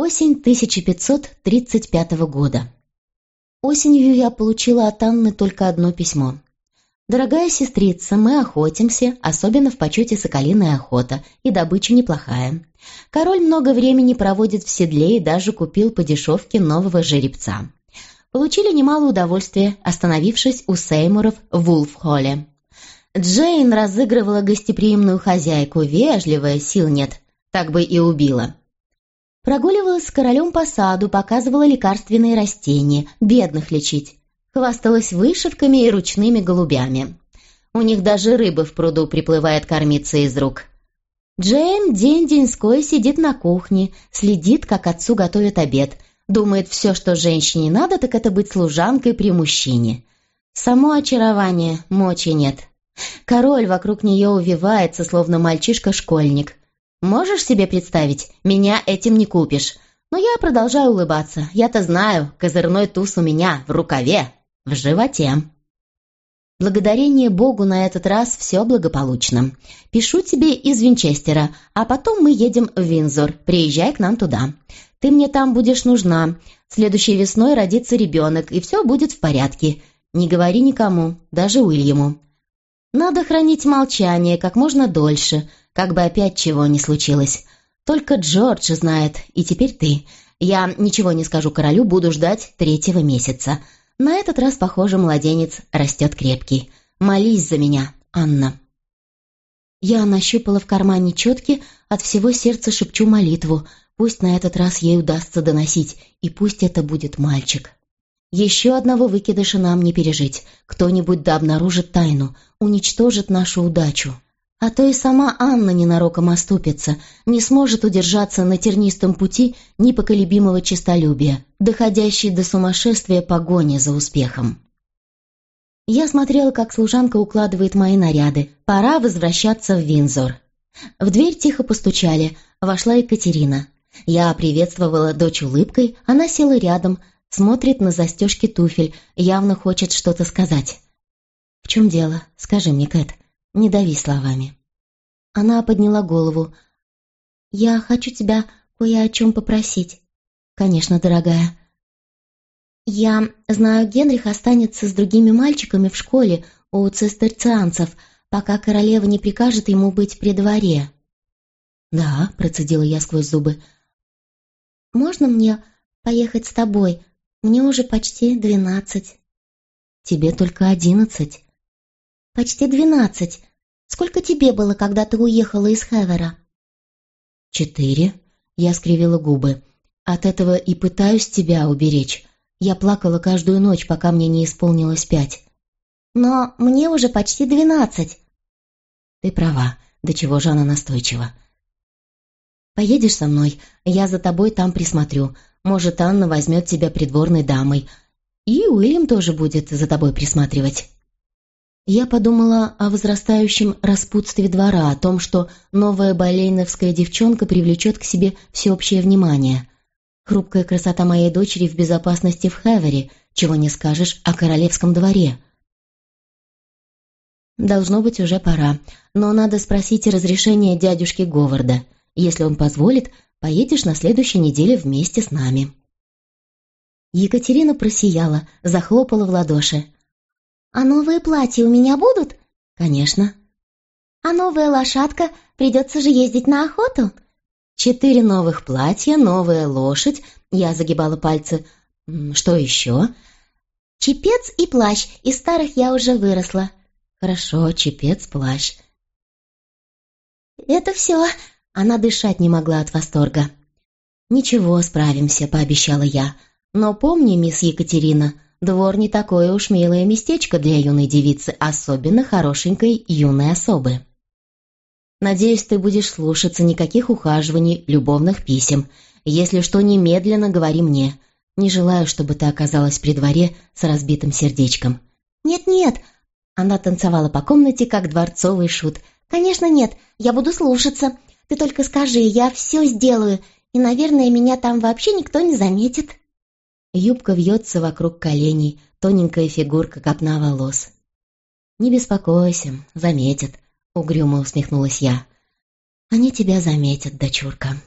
Осень 1535 года. Осенью я получила от Анны только одно письмо. «Дорогая сестрица, мы охотимся, особенно в почете соколиная охота, и добыча неплохая. Король много времени проводит в седле и даже купил по дешевке нового жеребца. Получили немало удовольствия, остановившись у Сеймуров в Вулфхолле. Джейн разыгрывала гостеприимную хозяйку, вежливая, сил нет, так бы и убила. Прогуливалась с королем по саду, показывала лекарственные растения, бедных лечить. Хвасталась вышивками и ручными голубями. У них даже рыба в пруду приплывает кормиться из рук. Джейн день-деньской сидит на кухне, следит, как отцу готовят обед. Думает, все, что женщине надо, так это быть служанкой при мужчине. Само очарование, мочи нет. Король вокруг нее увивается, словно мальчишка-школьник. Можешь себе представить, меня этим не купишь. Но я продолжаю улыбаться. Я-то знаю, козырной туз у меня в рукаве, в животе. Благодарение Богу на этот раз все благополучно. Пишу тебе из Винчестера, а потом мы едем в Винзор. Приезжай к нам туда. Ты мне там будешь нужна. Следующей весной родится ребенок, и все будет в порядке. Не говори никому, даже Уильяму. Надо хранить молчание как можно дольше, как бы опять чего не случилось. Только Джордж знает, и теперь ты. Я ничего не скажу королю, буду ждать третьего месяца. На этот раз, похоже, младенец растет крепкий. Молись за меня, Анна. Я нащупала в кармане четки, от всего сердца шепчу молитву. Пусть на этот раз ей удастся доносить, и пусть это будет мальчик. Еще одного выкидыша нам не пережить. Кто-нибудь да обнаружит тайну, уничтожит нашу удачу. А то и сама Анна ненароком оступится, не сможет удержаться на тернистом пути непоколебимого честолюбия, доходящей до сумасшествия погони за успехом. Я смотрела, как служанка укладывает мои наряды. Пора возвращаться в Винзор. В дверь тихо постучали. Вошла Екатерина. Я приветствовала дочь улыбкой, она села рядом, смотрит на застежки туфель, явно хочет что-то сказать. «В чем дело? Скажи мне, Кэт». Не дави словами. Она подняла голову. «Я хочу тебя кое о чем попросить». «Конечно, дорогая». «Я знаю, Генрих останется с другими мальчиками в школе у цистерцианцев, пока королева не прикажет ему быть при дворе». «Да», — процедила я сквозь зубы. «Можно мне поехать с тобой? Мне уже почти двенадцать». «Тебе только одиннадцать». «Почти двенадцать. Сколько тебе было, когда ты уехала из Хевера?» «Четыре». Я скривила губы. «От этого и пытаюсь тебя уберечь. Я плакала каждую ночь, пока мне не исполнилось пять». «Но мне уже почти двенадцать». «Ты права. До чего же она настойчива?» «Поедешь со мной? Я за тобой там присмотрю. Может, Анна возьмет тебя придворной дамой. И Уильям тоже будет за тобой присматривать». Я подумала о возрастающем распутстве двора, о том, что новая болейновская девчонка привлечет к себе всеобщее внимание. Хрупкая красота моей дочери в безопасности в Хевере, чего не скажешь о королевском дворе. Должно быть, уже пора, но надо спросить разрешение дядюшки Говарда. Если он позволит, поедешь на следующей неделе вместе с нами. Екатерина просияла, захлопала в ладоши. «А новые платья у меня будут?» «Конечно». «А новая лошадка? Придется же ездить на охоту?» «Четыре новых платья, новая лошадь». Я загибала пальцы. «Что еще?» «Чепец и плащ. Из старых я уже выросла». «Хорошо, чепец, плащ». «Это все». Она дышать не могла от восторга. «Ничего, справимся», — пообещала я. «Но помни, мисс Екатерина, Двор не такое уж милое местечко для юной девицы, особенно хорошенькой юной особы. Надеюсь, ты будешь слушаться никаких ухаживаний, любовных писем. Если что, немедленно говори мне. Не желаю, чтобы ты оказалась при дворе с разбитым сердечком. Нет-нет, она танцевала по комнате, как дворцовый шут. Конечно, нет, я буду слушаться. Ты только скажи, я все сделаю, и, наверное, меня там вообще никто не заметит. Юбка вьется вокруг коленей, тоненькая фигурка копна волос. «Не беспокойся, заметят», — угрюмо усмехнулась я. «Они тебя заметят, дочурка».